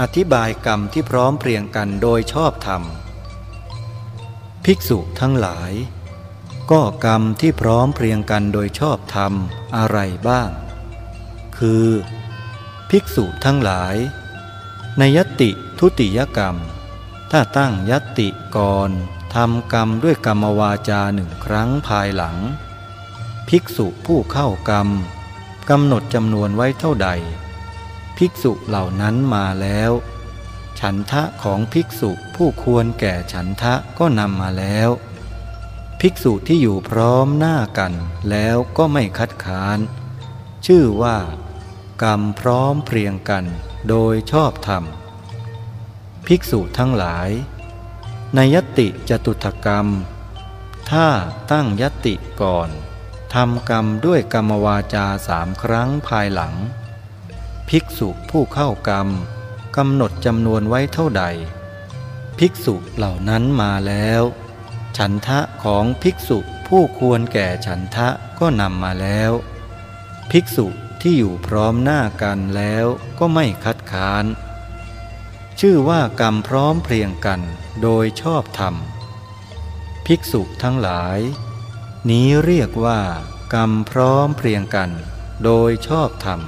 อธิบายกรรมที่พร้อมเพรียงกันโดยชอบธรรม ภิกษุทั้งหลาย ก็กรรมที่พร้อมเพรียงกันโดยชอบธรรมอะไรบ้าง คือ ภิกษุทั้งหลาย ในยติทุติยกรรม ถ้าตั้งยติก่อนทำกรรมด้วยกรรมวาจาหนึ่งครั้งภายหลัง ภิกษุผู้เข้ากรรมกำหนดจำนวนไว้เท่าใด ภิกษุเหล่านั้นมาแล้ว ฉันทะของภิกษุผู้ควรแก่ฉันทะก็นำมาแล้ว ภิกษุที่อยู่พร้อมหน้ากันแล้วก็ไม่คัดค้าน ชื่อว่า กรรมพร้อมเพรียงกันโดยชอบธรรม ภิกษุทั้งหลาย ในยติจตุถกรรม ถ้าตั้งยติก่อนทำกรรมด้วยกรรมวาจาสามครั้งภายหลัง ภิกษุผู้เข้ากรรมกำหนดจำนวนไว้เท่าใด ภิกษุเหล่านั้นมาแล้ว ฉันทะของภิกษุผู้ควรแก่ฉันทะก็นำมาแล้ว ภิกษุที่อยู่พร้อมหน้ากันแล้วก็ไม่คัดค้าน ชื่อว่ากรรมพร้อมเพรียงกันโดยชอบธรรม ภิกษุทั้งหลาย นี้เรียกว่ากรรมพร้อมเพรียงกันโดยชอบธรรม